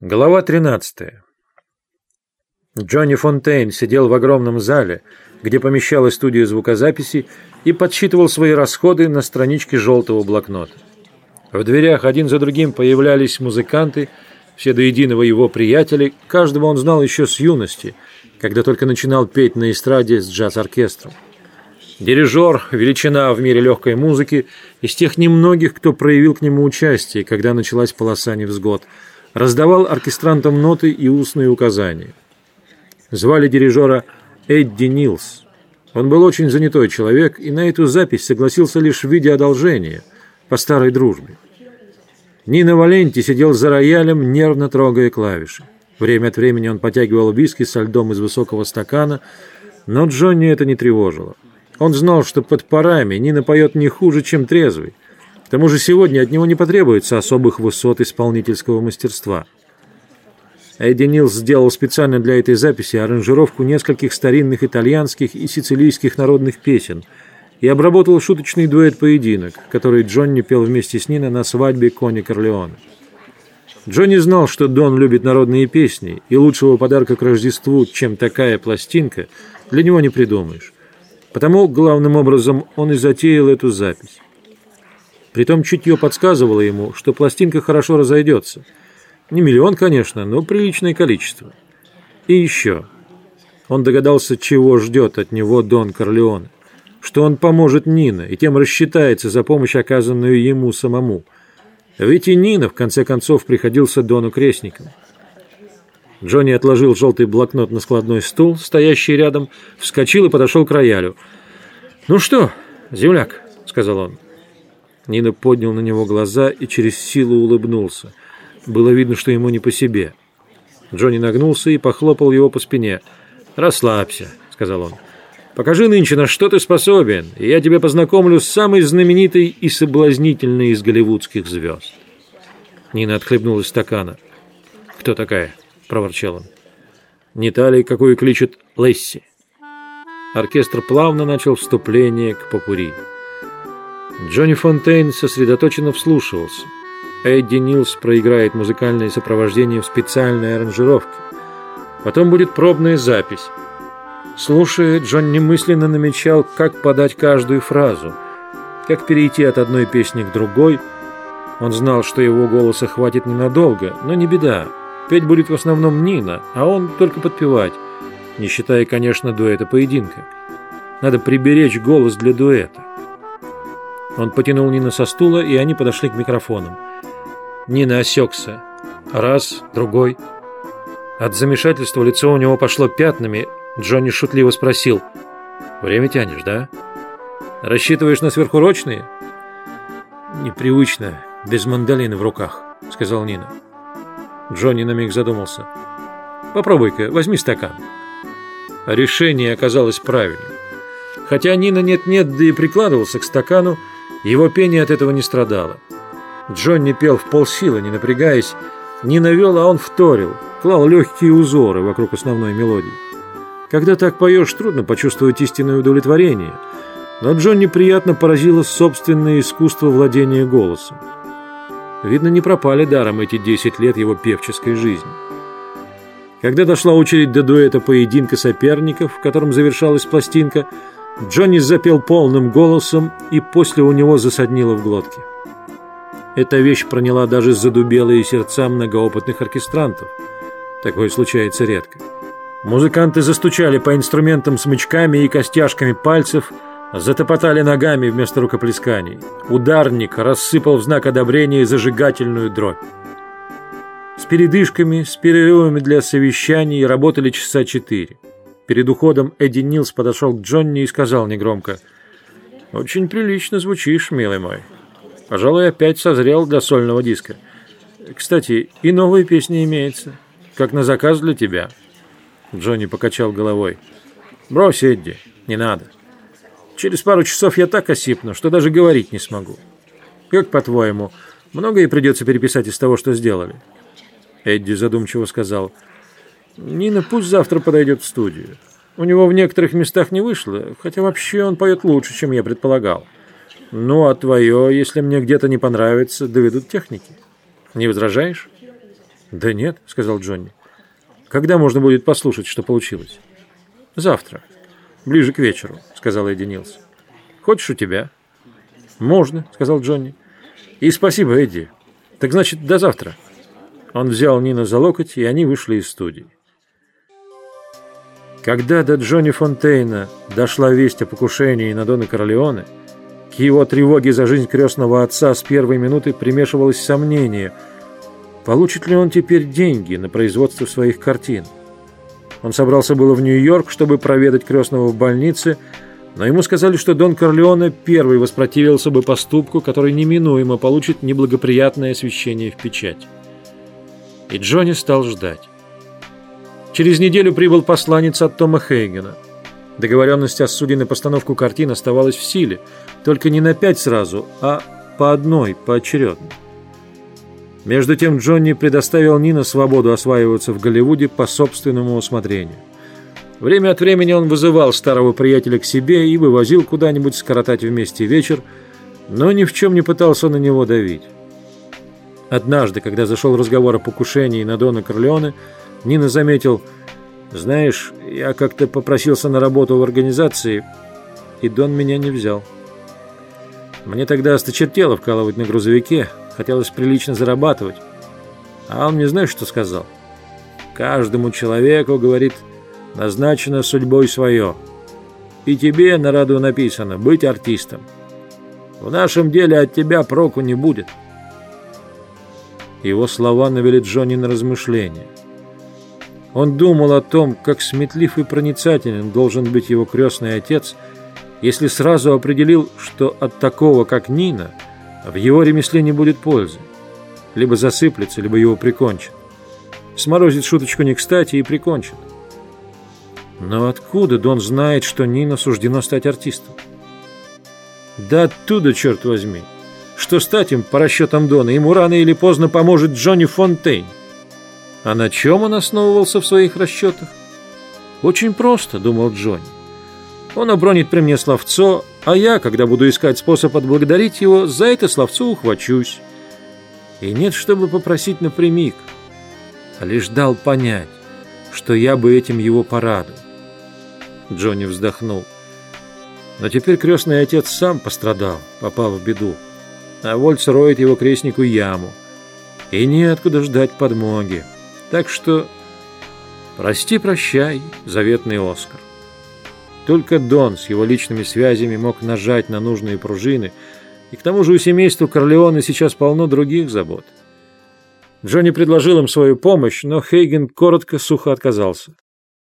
Глава 13. Джонни Фонтейн сидел в огромном зале, где помещалась студия звукозаписи, и подсчитывал свои расходы на страничке желтого блокнота. В дверях один за другим появлялись музыканты, все до единого его приятели, каждого он знал еще с юности, когда только начинал петь на эстраде с джаз-оркестром. Дирижер, величина в мире легкой музыки, из тех немногих, кто проявил к нему участие, когда началась полоса невзгод – раздавал оркестрантам ноты и устные указания. Звали дирижера Эдди Нилс. Он был очень занятой человек и на эту запись согласился лишь в виде одолжения, по старой дружбе. Нина Валенти сидел за роялем, нервно трогая клавиши. Время от времени он потягивал виски со льдом из высокого стакана, но Джонни это не тревожило. Он знал, что под парами Нина поет не хуже, чем трезвый, к тому же сегодня от него не потребуется особых высот исполнительского мастерства. Эдди Нилс сделал специально для этой записи аранжировку нескольких старинных итальянских и сицилийских народных песен и обработал шуточный дуэт-поединок, который Джонни пел вместе с Ниной на свадьбе Кони Корлеона. Джонни знал, что Дон любит народные песни, и лучшего подарка к Рождеству, чем такая пластинка, для него не придумаешь. Потому, главным образом, он и затеял эту запись. Притом чутье подсказывало ему, что пластинка хорошо разойдется. Не миллион, конечно, но приличное количество. И еще. Он догадался, чего ждет от него Дон Корлеоне. Что он поможет Нино и тем рассчитается за помощь, оказанную ему самому. Ведь и Нина, в конце концов, приходился Дону крестником. Джонни отложил желтый блокнот на складной стул, стоящий рядом, вскочил и подошел к роялю. «Ну что, земляк», — сказал он, — Нина поднял на него глаза и через силу улыбнулся. Было видно, что ему не по себе. Джонни нагнулся и похлопал его по спине. «Расслабься», — сказал он. «Покажи нынче, на что ты способен, и я тебе познакомлю с самой знаменитой и соблазнительной из голливудских звезд». Нина отхлебнула из стакана. «Кто такая?» — проворчал он. «Не та ли, какую кличут Лесси?» Оркестр плавно начал вступление к попури. Джонни Фонтейн сосредоточенно вслушивался. Эдди Нилс проиграет музыкальное сопровождение в специальной аранжировке. Потом будет пробная запись. Слушая, Джонни мысленно намечал, как подать каждую фразу, как перейти от одной песни к другой. Он знал, что его голоса хватит ненадолго, но не беда. Петь будет в основном Нина, а он только подпевать, не считая, конечно, дуэта поединка. Надо приберечь голос для дуэта. Он потянул Нину со стула, и они подошли к микрофонам. Нина осекся. Раз, другой. От замешательства лицо у него пошло пятнами. Джонни шутливо спросил. «Время тянешь, да? Рассчитываешь на сверхурочные?» «Непривычно, без мандолины в руках», — сказал Нина. Джонни на миг задумался. «Попробуй-ка, возьми стакан». Решение оказалось правильным. Хотя Нина нет-нет, да и прикладывался к стакану, его пение от этого не страдало. Джонни пел в полсилы, не напрягаясь, не навел, а он вторил, клал легкие узоры вокруг основной мелодии. Когда так поешь, трудно почувствовать истинное удовлетворение, но Джонни приятно поразило собственное искусство владения голосом. Видно, не пропали даром эти 10 лет его певческой жизни. Когда дошла очередь до дуэта поединка соперников, в котором завершалась пластинка, Джонни запел полным голосом, и после у него засаднило в глотке. Эта вещь проняла даже задубелые сердца многоопытных оркестрантов. Такое случается редко. Музыканты застучали по инструментам смычками и костяшками пальцев, затопотали ногами вместо рукоплесканий. Ударник рассыпал в знак одобрения зажигательную дробь. С передышками, с перерывами для совещаний работали часа четыре. Перед уходом Эдди Нилс подошел к Джонни и сказал негромко. «Очень прилично звучишь, милый мой. Пожалуй, опять созрел для сольного диска. Кстати, и новые песни имеются, как на заказ для тебя». Джонни покачал головой. «Брось, Эдди, не надо. Через пару часов я так осипну, что даже говорить не смогу. Как по-твоему, многое придется переписать из того, что сделали?» Эдди задумчиво сказал – Нина пусть завтра подойдет в студию. У него в некоторых местах не вышло, хотя вообще он поет лучше, чем я предполагал. Ну, а твое, если мне где-то не понравится, доведут техники. Не возражаешь? Да нет, сказал Джонни. Когда можно будет послушать, что получилось? Завтра. Ближе к вечеру, сказал Эдди Нилс. Хочешь у тебя? Можно, сказал Джонни. И спасибо, Эдди. Так значит, до завтра. Он взял Нина за локоть, и они вышли из студии. Когда до Джонни Фонтейна дошла весть о покушении на Дона Корлеоне, к его тревоге за жизнь крестного отца с первой минуты примешивалось сомнение, получит ли он теперь деньги на производство своих картин. Он собрался было в Нью-Йорк, чтобы проведать крестного в больнице, но ему сказали, что Дон Корлеоне первый воспротивился бы поступку, который неминуемо получит неблагоприятное освещение в печать. И Джонни стал ждать. Через неделю прибыл посланец от Тома Хейгена. Договоренность о суде на постановку картин оставалась в силе, только не на пять сразу, а по одной, поочередно. Между тем Джонни предоставил Нина свободу осваиваться в Голливуде по собственному усмотрению. Время от времени он вызывал старого приятеля к себе и вывозил куда-нибудь скоротать вместе вечер, но ни в чем не пытался на него давить. Однажды, когда зашел разговор о покушении на Дона Корлеоне, Нина заметил, «Знаешь, я как-то попросился на работу в организации, и Дон меня не взял. Мне тогда осточертело вкалывать на грузовике, хотелось прилично зарабатывать. А он мне знаешь, что сказал? Каждому человеку, говорит, назначено судьбой свое. И тебе на роду написано быть артистом. В нашем деле от тебя проку не будет». Его слова навели Джонни на размышления. Он думал о том, как сметлив и проницателен должен быть его крестный отец, если сразу определил, что от такого, как Нина, в его ремесле не будет пользы. Либо засыплется, либо его прикончат. Сморозит шуточку не кстати и прикончит. Но откуда Дон знает, что Нина суждено стать артистом? Да оттуда, черт возьми! что стать им, по расчетам Дона, ему рано или поздно поможет Джонни Фонтейн. А на чем он основывался в своих расчетах? Очень просто, думал Джонни. Он обронит при мне словцо, а я, когда буду искать способ отблагодарить его, за это словцо ухвачусь. И нет, чтобы попросить напрямик, а лишь дал понять, что я бы этим его порадовал. Джонни вздохнул. Но теперь крестный отец сам пострадал, попал в беду а Вольц роет его крестнику яму. И неоткуда ждать подмоги. Так что прости-прощай, заветный Оскар. Только Дон с его личными связями мог нажать на нужные пружины, и к тому же у семейства Корлеоне сейчас полно других забот. Джонни предложил им свою помощь, но Хейген коротко сухо отказался.